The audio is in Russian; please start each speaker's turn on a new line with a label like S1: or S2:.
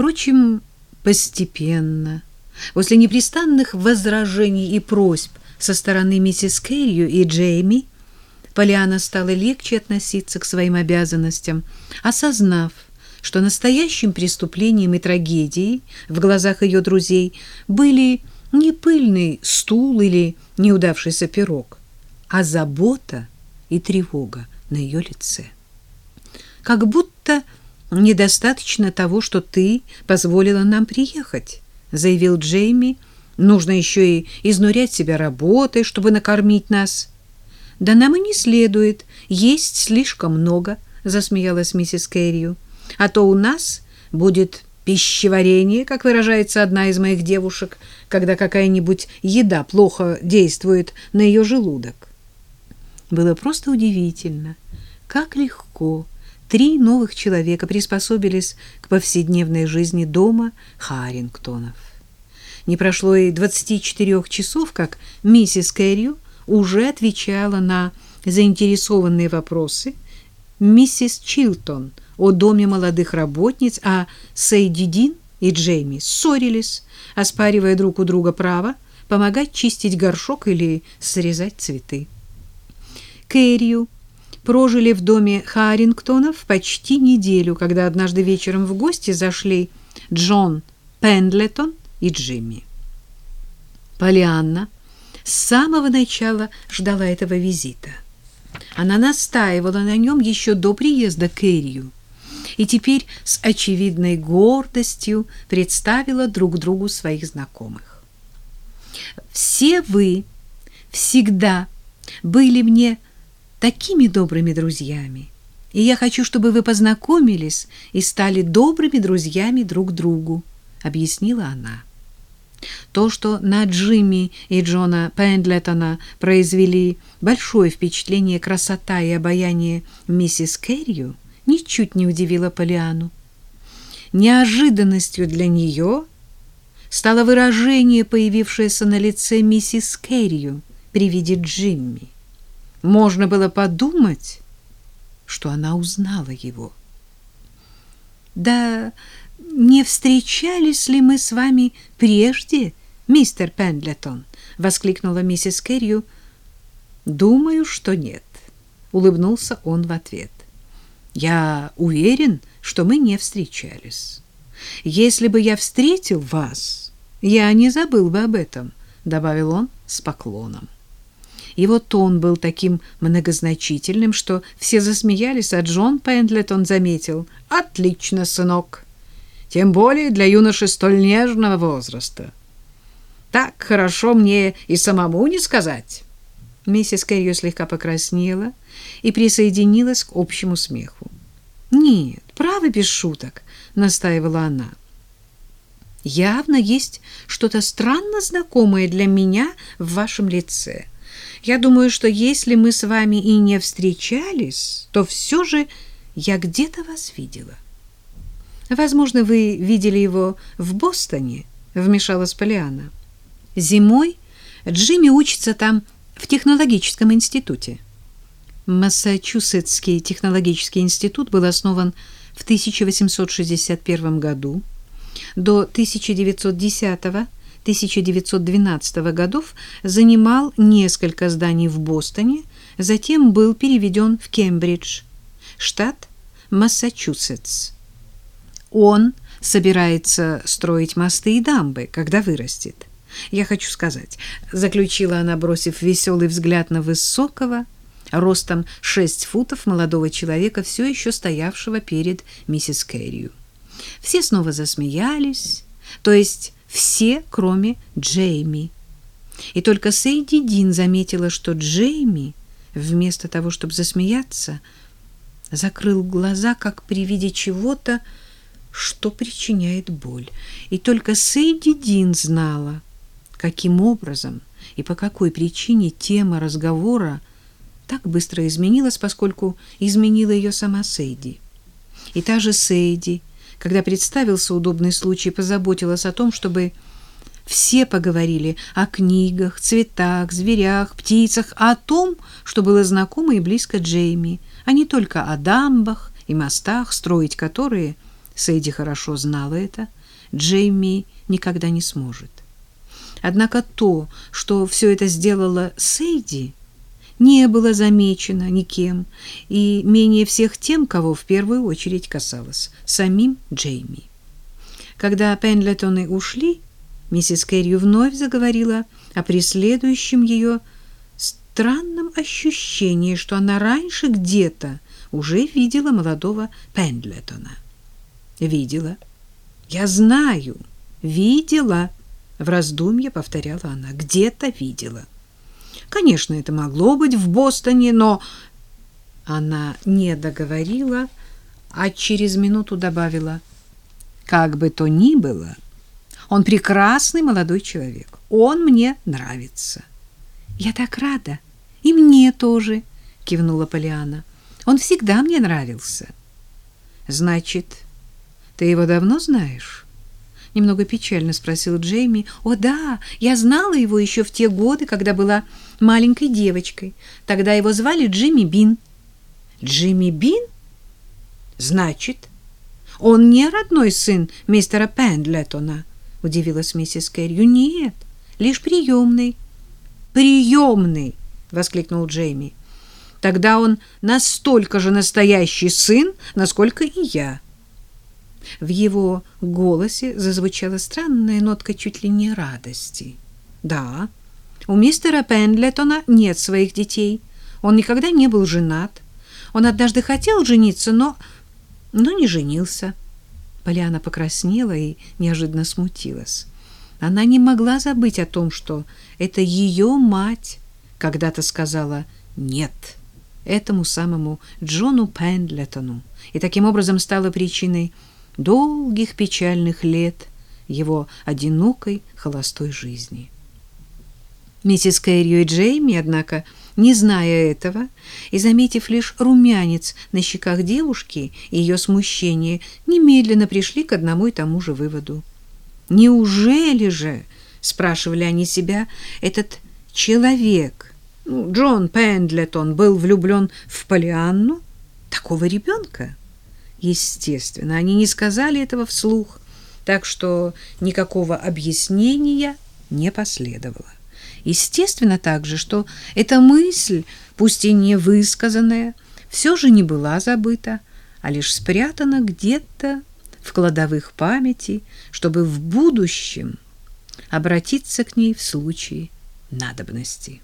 S1: Впрочем, постепенно, после непрестанных возражений и просьб со стороны миссис Кэррию и Джейми, Полиана стала легче относиться к своим обязанностям, осознав, что настоящим преступлением и трагедией в глазах ее друзей были не пыльный стул или неудавшийся пирог, а забота и тревога на ее лице. Как будто недостаточно того, что ты позволила нам приехать, заявил Джейми. Нужно еще и изнурять себя работой, чтобы накормить нас. Да нам и не следует есть слишком много, засмеялась миссис Кэррию. А то у нас будет пищеварение, как выражается одна из моих девушек, когда какая-нибудь еда плохо действует на ее желудок. Было просто удивительно, как легко три новых человека приспособились к повседневной жизни дома Харингтонов. Не прошло и 24 часов, как миссис Кэррию уже отвечала на заинтересованные вопросы миссис Чилтон о доме молодых работниц, а Сейди Дин и Джейми ссорились, оспаривая друг у друга право помогать чистить горшок или срезать цветы. Кэррию прожили в доме Харингтонов почти неделю, когда однажды вечером в гости зашли Джон Пендлетон и Джимми. Полианна с самого начала ждала этого визита. Она настаивала на нем еще до приезда Кэррию и теперь с очевидной гордостью представила друг другу своих знакомых. «Все вы всегда были мне такими добрыми друзьями. И я хочу, чтобы вы познакомились и стали добрыми друзьями друг другу, объяснила она. То, что на Джимми и Джона Пендлетона произвели большое впечатление красота и обаяние миссис Кэррию, ничуть не удивило Полиану. Неожиданностью для нее стало выражение, появившееся на лице миссис Кэррию при виде Джимми. Можно было подумать, что она узнала его. Да не встречались ли мы с вами прежде, мистер Пендлетон? воскликнула миссис Кэррию. Думаю, что нет, улыбнулся он в ответ. Я уверен, что мы не встречались. Если бы я встретил вас, я не забыл бы об этом, добавил он с поклоном. Его тон был таким многозначительным, что все засмеялись, а Джон Пендлетон заметил. «Отлично, сынок! Тем более для юноши столь нежного возраста. Так хорошо мне и самому не сказать». Миссис Кэррио слегка покраснела и присоединилась к общему смеху. «Нет, право без шуток», — настаивала она. «Явно есть что-то странно знакомое для меня в вашем лице». Я думаю, что если мы с вами и не встречались, то все же я где-то вас видела. Возможно, вы видели его в Бостоне, вмешалась Полиана. Зимой Джимми учится там в технологическом институте. Массачусетский технологический институт был основан в 1861 году. До 1910 года 1912 годов занимал несколько зданий в Бостоне, затем был переведен в Кембридж, штат Массачусетс. Он собирается строить мосты и дамбы, когда вырастет. Я хочу сказать, заключила она, бросив веселый взгляд на высокого, ростом 6 футов молодого человека, все еще стоявшего перед миссис Кэррию. Все снова засмеялись, то есть все, кроме Джейми. И только Сейди Дин заметила, что Джейми, вместо того, чтобы засмеяться, закрыл глаза, как при виде чего-то, что причиняет боль. И только Сейди Дин знала, каким образом и по какой причине тема разговора так быстро изменилась, поскольку изменила ее сама Сейди. И та же Сейди когда представился удобный случай, позаботилась о том, чтобы все поговорили о книгах, цветах, зверях, птицах, о том, что было знакомо и близко Джейми, а не только о дамбах и мостах, строить которые Сейди хорошо знала это, Джейми никогда не сможет. Однако то, что все это сделала Сейди, не было замечено никем, и менее всех тем, кого в первую очередь касалось, самим Джейми. Когда Пендлетоны ушли, миссис Кэрри вновь заговорила о преследующем ее странном ощущении, что она раньше где-то уже видела молодого Пендлетона. Видела. Я знаю. Видела. В раздумье повторяла она. Где-то видела. Конечно, это могло быть в Бостоне, но она не договорила, а через минуту добавила: как бы то ни было, он прекрасный молодой человек. Он мне нравится. Я так рада. И мне тоже, кивнула Полиана. Он всегда мне нравился. Значит, ты его давно знаешь? Немного печально спросил Джейми. О да, я знала его еще в те годы, когда была маленькой девочкой. Тогда его звали Джимми Бин. Джимми Бин? Значит, он не родной сын мистера Пендлетона, удивилась миссис Кэррию. Нет, лишь приемный. Приемный, воскликнул Джейми. Тогда он настолько же настоящий сын, насколько и я. В его голосе зазвучала странная нотка чуть ли не радости. Да, у мистера Пендлетона нет своих детей. Он никогда не был женат. Он однажды хотел жениться, но но не женился. Поляна покраснела и неожиданно смутилась. Она не могла забыть о том, что это ее мать когда-то сказала «нет» этому самому Джону Пендлетону и таким образом стала причиной долгих печальных лет его одинокой холостой жизни. Миссис Кэррио и Джейми, однако, не зная этого и заметив лишь румянец на щеках девушки и ее смущение, немедленно пришли к одному и тому же выводу. «Неужели же, — спрашивали они себя, — этот человек, ну, Джон Пендлетон, был влюблен в Полианну, такого ребенка?» Естественно, они не сказали этого вслух, так что никакого объяснения не последовало. Естественно также, что эта мысль, пусть и не высказанная, все же не была забыта, а лишь спрятана где-то в кладовых памяти, чтобы в будущем обратиться к ней в случае надобности.